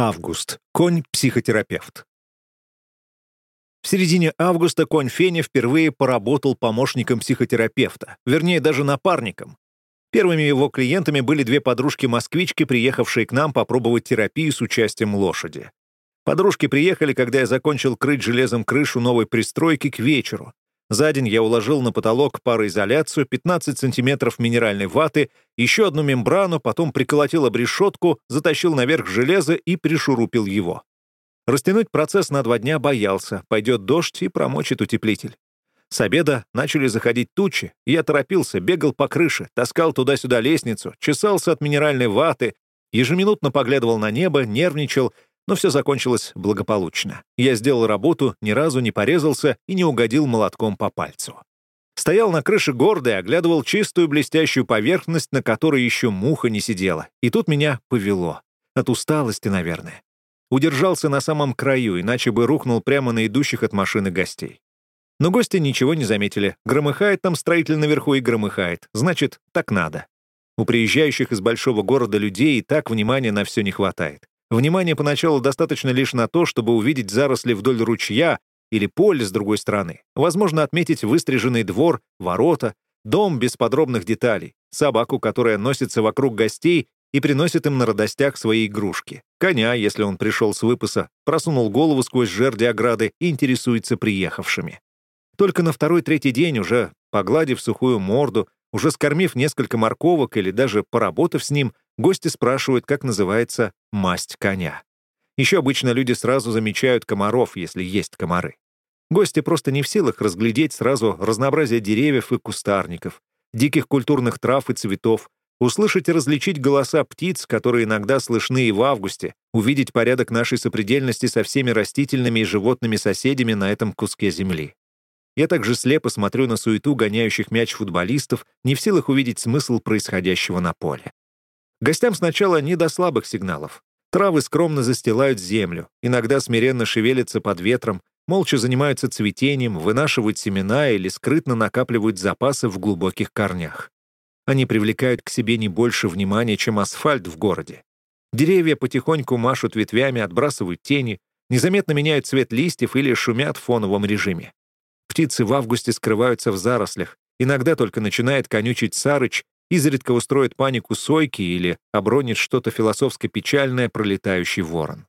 Август. Конь-психотерапевт. В середине августа конь Феня впервые поработал помощником психотерапевта, вернее, даже напарником. Первыми его клиентами были две подружки-москвички, приехавшие к нам попробовать терапию с участием лошади. Подружки приехали, когда я закончил крыть железом крышу новой пристройки к вечеру. За день я уложил на потолок пароизоляцию, 15 сантиметров минеральной ваты, еще одну мембрану, потом приколотил обрешетку, затащил наверх железо и пришурупил его. Растянуть процесс на два дня боялся, пойдет дождь и промочит утеплитель. С обеда начали заходить тучи, я торопился, бегал по крыше, таскал туда-сюда лестницу, чесался от минеральной ваты, ежеминутно поглядывал на небо, нервничал — но все закончилось благополучно. Я сделал работу, ни разу не порезался и не угодил молотком по пальцу. Стоял на крыше гордо и оглядывал чистую блестящую поверхность, на которой еще муха не сидела. И тут меня повело. От усталости, наверное. Удержался на самом краю, иначе бы рухнул прямо на идущих от машины гостей. Но гости ничего не заметили. Громыхает там строитель наверху и громыхает. Значит, так надо. У приезжающих из большого города людей и так внимания на все не хватает. Внимания поначалу достаточно лишь на то, чтобы увидеть заросли вдоль ручья или поле с другой стороны. Возможно, отметить выстриженный двор, ворота, дом без подробных деталей, собаку, которая носится вокруг гостей и приносит им на радостях свои игрушки, коня, если он пришел с выпаса, просунул голову сквозь жерди ограды и интересуется приехавшими. Только на второй-третий день, уже погладив сухую морду, уже скормив несколько морковок или даже поработав с ним, гости спрашивают, как называется масть коня. Еще обычно люди сразу замечают комаров, если есть комары. Гости просто не в силах разглядеть сразу разнообразие деревьев и кустарников, диких культурных трав и цветов, услышать и различить голоса птиц, которые иногда слышны и в августе, увидеть порядок нашей сопредельности со всеми растительными и животными соседями на этом куске земли. Я также слепо смотрю на суету гоняющих мяч футболистов, не в силах увидеть смысл происходящего на поле. Гостям сначала не до слабых сигналов. Травы скромно застилают землю, иногда смиренно шевелятся под ветром, молча занимаются цветением, вынашивают семена или скрытно накапливают запасы в глубоких корнях. Они привлекают к себе не больше внимания, чем асфальт в городе. Деревья потихоньку машут ветвями, отбрасывают тени, незаметно меняют цвет листьев или шумят в фоновом режиме. Птицы в августе скрываются в зарослях. Иногда только начинает конючить сарыч, изредка устроит панику сойки или обронит что-то философско-печальное пролетающий ворон.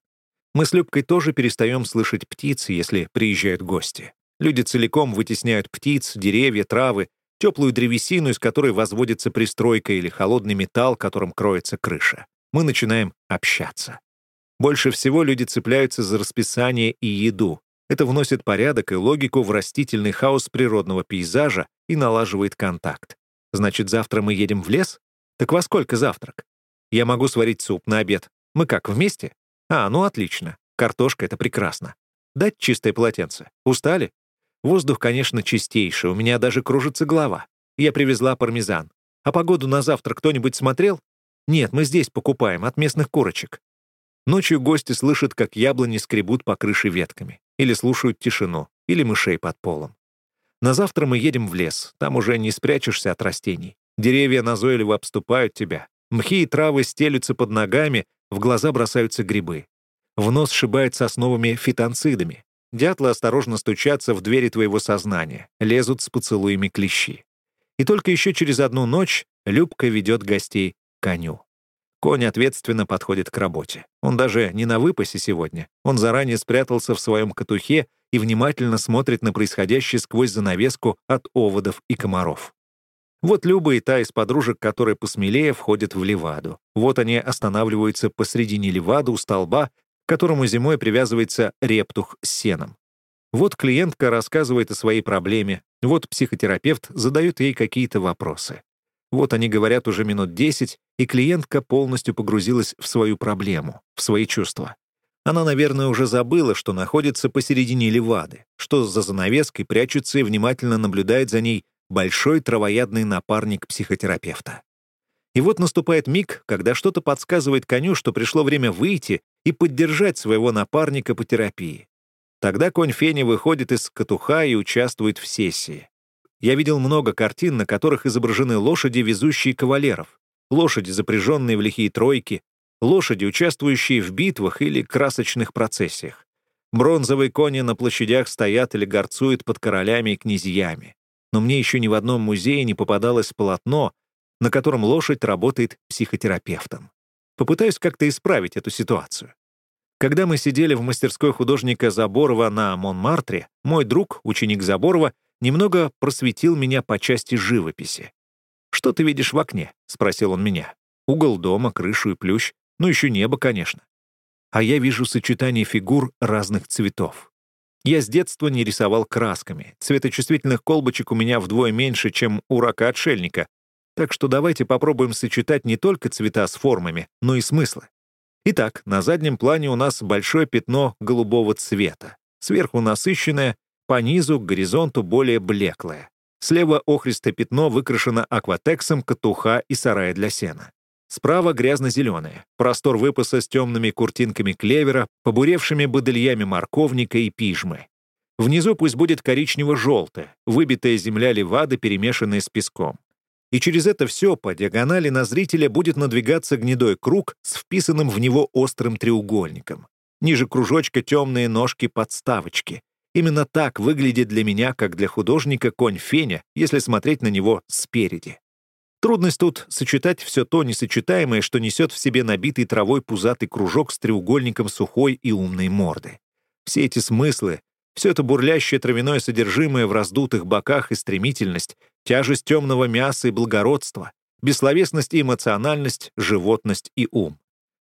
Мы с Любкой тоже перестаем слышать птиц, если приезжают гости. Люди целиком вытесняют птиц, деревья, травы, теплую древесину, из которой возводится пристройка, или холодный металл, которым кроется крыша. Мы начинаем общаться. Больше всего люди цепляются за расписание и еду. Это вносит порядок и логику в растительный хаос природного пейзажа и налаживает контакт. Значит, завтра мы едем в лес? Так во сколько завтрак? Я могу сварить суп на обед. Мы как, вместе? А, ну отлично. Картошка — это прекрасно. Дать чистое полотенце. Устали? Воздух, конечно, чистейший, у меня даже кружится голова. Я привезла пармезан. А погоду на завтра кто-нибудь смотрел? Нет, мы здесь покупаем, от местных курочек. Ночью гости слышат, как яблони скребут по крыше ветками, или слушают тишину, или мышей под полом. На завтра мы едем в лес, там уже не спрячешься от растений. Деревья назойливо обступают тебя, мхи и травы стелются под ногами, в глаза бросаются грибы. В нос сшибает сосновыми фитонцидами. Дятлы осторожно стучатся в двери твоего сознания, лезут с поцелуями клещи. И только еще через одну ночь Любка ведет гостей к коню. Конь ответственно подходит к работе. Он даже не на выпасе сегодня. Он заранее спрятался в своем катухе и внимательно смотрит на происходящее сквозь занавеску от оводов и комаров. Вот Люба и та из подружек, которые посмелее входят в леваду. Вот они останавливаются посредине левады у столба, к которому зимой привязывается рептух с сеном. Вот клиентка рассказывает о своей проблеме, вот психотерапевт задает ей какие-то вопросы. Вот они говорят уже минут десять, и клиентка полностью погрузилась в свою проблему, в свои чувства. Она, наверное, уже забыла, что находится посередине левады, что за занавеской прячется и внимательно наблюдает за ней большой травоядный напарник психотерапевта. И вот наступает миг, когда что-то подсказывает коню, что пришло время выйти и поддержать своего напарника по терапии. Тогда конь Фени выходит из катуха и участвует в сессии. Я видел много картин, на которых изображены лошади, везущие кавалеров, лошади, запряженные в лихие тройки, лошади, участвующие в битвах или красочных процессиях. Бронзовые кони на площадях стоят или горцуют под королями и князьями. Но мне еще ни в одном музее не попадалось полотно, на котором лошадь работает психотерапевтом. Попытаюсь как-то исправить эту ситуацию. Когда мы сидели в мастерской художника Заборова на Монмартре, мой друг, ученик Заборова, немного просветил меня по части живописи. «Что ты видишь в окне?» — спросил он меня. «Угол дома, крышу и плющ. Ну, еще небо, конечно. А я вижу сочетание фигур разных цветов. Я с детства не рисовал красками. Цветочувствительных колбочек у меня вдвое меньше, чем у рака-отшельника. Так что давайте попробуем сочетать не только цвета с формами, но и смыслы. Итак, на заднем плане у нас большое пятно голубого цвета. Сверху насыщенное, по низу к горизонту более блеклое. Слева охристое пятно выкрашено акватексом, катуха и сарая для сена. Справа грязно-зеленое, простор выпаса с темными куртинками клевера, побуревшими бодыльями морковника и пижмы. Внизу пусть будет коричнево-желтое, выбитая земля левады, перемешанная с песком. И через это все по диагонали на зрителя будет надвигаться гнедой круг с вписанным в него острым треугольником. Ниже кружочка темные ножки-подставочки. Именно так выглядит для меня, как для художника, конь Феня, если смотреть на него спереди. Трудность тут сочетать все то несочетаемое, что несет в себе набитый травой пузатый кружок с треугольником сухой и умной морды. Все эти смыслы, все это бурлящее травяное содержимое в раздутых боках и стремительность, тяжесть темного мяса и благородство, бессловесность и эмоциональность, животность и ум.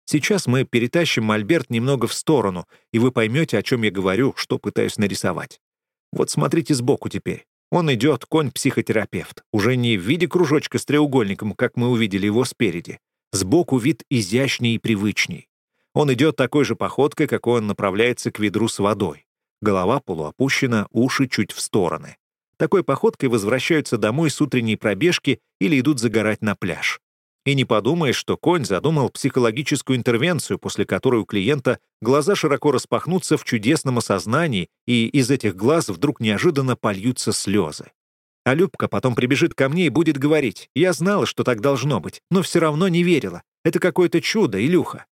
Сейчас мы перетащим мольберт немного в сторону, и вы поймете, о чем я говорю, что пытаюсь нарисовать. Вот смотрите сбоку теперь. Он идет, конь-психотерапевт, уже не в виде кружочка с треугольником, как мы увидели его спереди. Сбоку вид изящней и привычней. Он идет такой же походкой, какой он направляется к ведру с водой. Голова полуопущена, уши чуть в стороны. Такой походкой возвращаются домой с утренней пробежки или идут загорать на пляж. И не подумаешь, что конь задумал психологическую интервенцию, после которой у клиента глаза широко распахнутся в чудесном осознании, и из этих глаз вдруг неожиданно польются слезы. А Любка потом прибежит ко мне и будет говорить, «Я знала, что так должно быть, но все равно не верила. Это какое-то чудо, Илюха».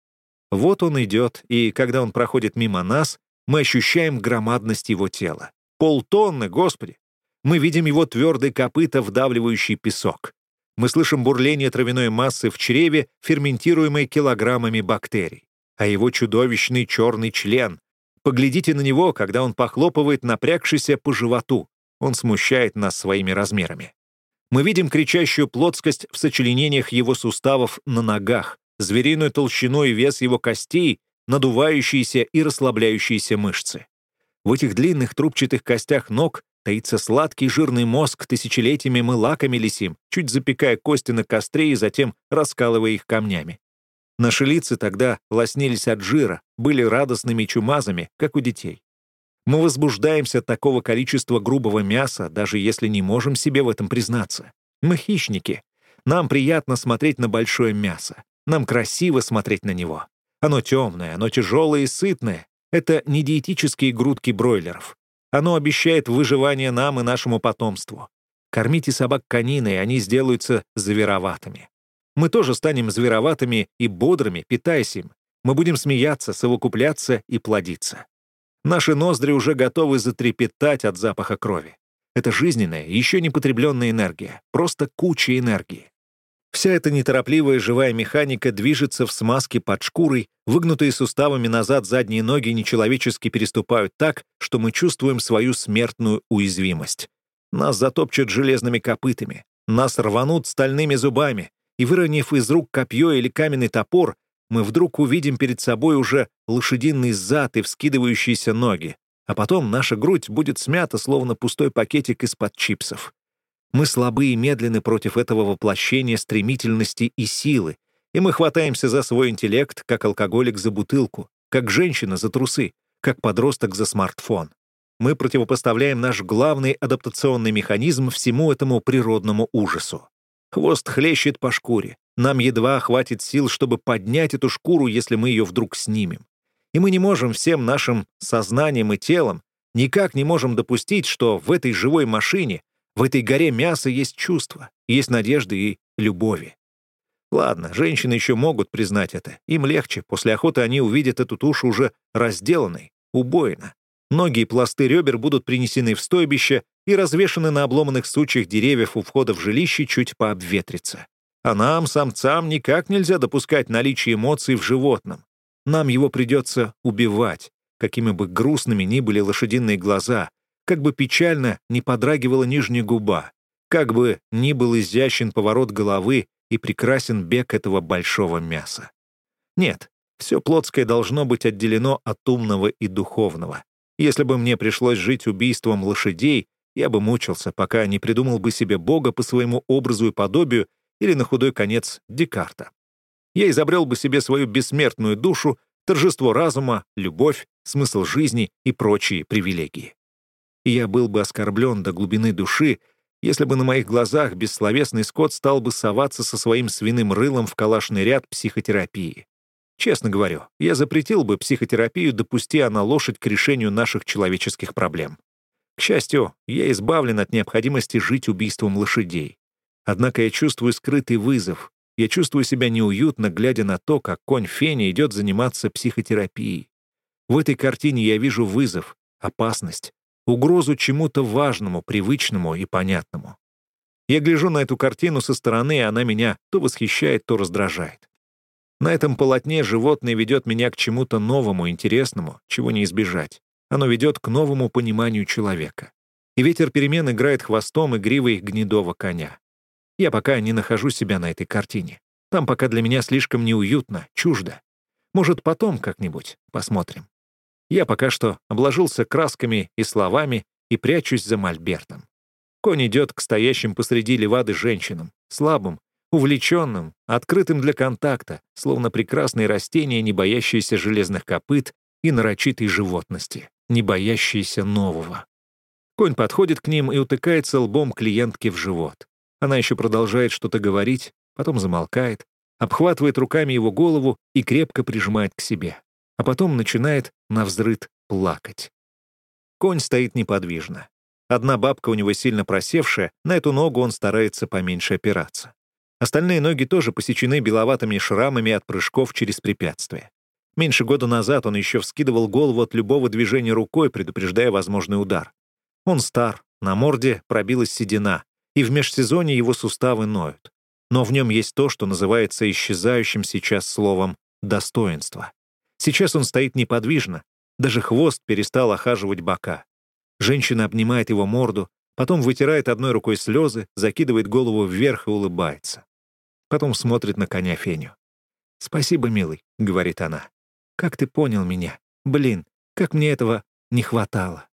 Вот он идет, и когда он проходит мимо нас, мы ощущаем громадность его тела. Полтонны, господи! Мы видим его твердый копыта, вдавливающий песок. Мы слышим бурление травяной массы в чреве, ферментируемой килограммами бактерий. А его чудовищный черный член. Поглядите на него, когда он похлопывает напрягшийся по животу. Он смущает нас своими размерами. Мы видим кричащую плотскость в сочленениях его суставов на ногах, звериную толщину и вес его костей, надувающиеся и расслабляющиеся мышцы. В этих длинных трубчатых костях ног Таится сладкий жирный мозг, тысячелетиями мы лаками лисим, чуть запекая кости на костре и затем раскалывая их камнями. Наши лица тогда лоснились от жира, были радостными чумазами, как у детей. Мы возбуждаемся от такого количества грубого мяса, даже если не можем себе в этом признаться. Мы хищники. Нам приятно смотреть на большое мясо. Нам красиво смотреть на него. Оно темное, оно тяжелое и сытное. Это не диетические грудки бройлеров. Оно обещает выживание нам и нашему потомству. Кормите собак кониной, они сделаются звероватыми. Мы тоже станем звероватыми и бодрыми, питаясь им. Мы будем смеяться, совокупляться и плодиться. Наши ноздри уже готовы затрепетать от запаха крови. Это жизненная, еще не потребленная энергия, просто куча энергии. Вся эта неторопливая живая механика движется в смазке под шкурой, выгнутые суставами назад задние ноги нечеловечески переступают так, что мы чувствуем свою смертную уязвимость. Нас затопчут железными копытами, нас рванут стальными зубами, и, выронив из рук копье или каменный топор, мы вдруг увидим перед собой уже лошадиный зад и вскидывающиеся ноги, а потом наша грудь будет смята, словно пустой пакетик из-под чипсов. Мы слабы и медленны против этого воплощения стремительности и силы, и мы хватаемся за свой интеллект, как алкоголик за бутылку, как женщина за трусы, как подросток за смартфон. Мы противопоставляем наш главный адаптационный механизм всему этому природному ужасу. Хвост хлещет по шкуре. Нам едва хватит сил, чтобы поднять эту шкуру, если мы ее вдруг снимем. И мы не можем всем нашим сознанием и телом, никак не можем допустить, что в этой живой машине в этой горе мяса есть чувства, есть надежды и любови. Ладно, женщины еще могут признать это. Им легче. После охоты они увидят эту тушу уже разделанной, убойно. Ноги и пласты ребер будут принесены в стойбище и развешаны на обломанных сучьях деревьев у входа в жилище чуть пообветриться. А нам, самцам, никак нельзя допускать наличие эмоций в животном. Нам его придется убивать, какими бы грустными ни были лошадиные глаза, как бы печально не подрагивала нижняя губа, как бы ни был изящен поворот головы и прекрасен бег этого большого мяса. Нет, все плотское должно быть отделено от умного и духовного. Если бы мне пришлось жить убийством лошадей, я бы мучился, пока не придумал бы себе Бога по своему образу и подобию или, на худой конец, Декарта. Я изобрел бы себе свою бессмертную душу, торжество разума, любовь, смысл жизни и прочие привилегии. И я был бы оскорблен до глубины души, если бы на моих глазах бессловесный скот стал бы соваться со своим свиным рылом в калашный ряд психотерапии. Честно говорю, я запретил бы психотерапию, допусти она лошадь к решению наших человеческих проблем. К счастью, я избавлен от необходимости жить убийством лошадей. Однако я чувствую скрытый вызов. Я чувствую себя неуютно, глядя на то, как конь Феня идет заниматься психотерапией. В этой картине я вижу вызов, опасность, угрозу чему-то важному, привычному и понятному. Я гляжу на эту картину со стороны, и она меня то восхищает, то раздражает. На этом полотне животное ведет меня к чему-то новому, интересному, чего не избежать. Оно ведет к новому пониманию человека. И ветер перемен играет хвостом и гривой гнедого коня. Я пока не нахожу себя на этой картине. Там пока для меня слишком неуютно, чуждо. Может, потом как-нибудь посмотрим. Я пока что обложился красками и словами и прячусь за мольбертом. Конь идет к стоящим посреди левады женщинам, слабым, увлеченным, открытым для контакта, словно прекрасные растения, не боящиеся железных копыт и нарочитой животности, не боящиеся нового. Конь подходит к ним и утыкается лбом клиентки в живот. Она еще продолжает что-то говорить, потом замолкает, обхватывает руками его голову и крепко прижимает к себе а потом начинает навзрыд плакать. Конь стоит неподвижно. Одна бабка у него сильно просевшая, на эту ногу он старается поменьше опираться. Остальные ноги тоже посечены беловатыми шрамами от прыжков через препятствия. Меньше года назад он еще вскидывал голову от любого движения рукой, предупреждая возможный удар. Он стар, на морде пробилась седина, и в межсезонье его суставы ноют. Но в нем есть то, что называется исчезающим сейчас словом «достоинство». Сейчас он стоит неподвижно, даже хвост перестал охаживать бока. Женщина обнимает его морду, потом вытирает одной рукой слезы, закидывает голову вверх и улыбается. Потом смотрит на коня Феню. «Спасибо, милый», — говорит она. «Как ты понял меня? Блин, как мне этого не хватало».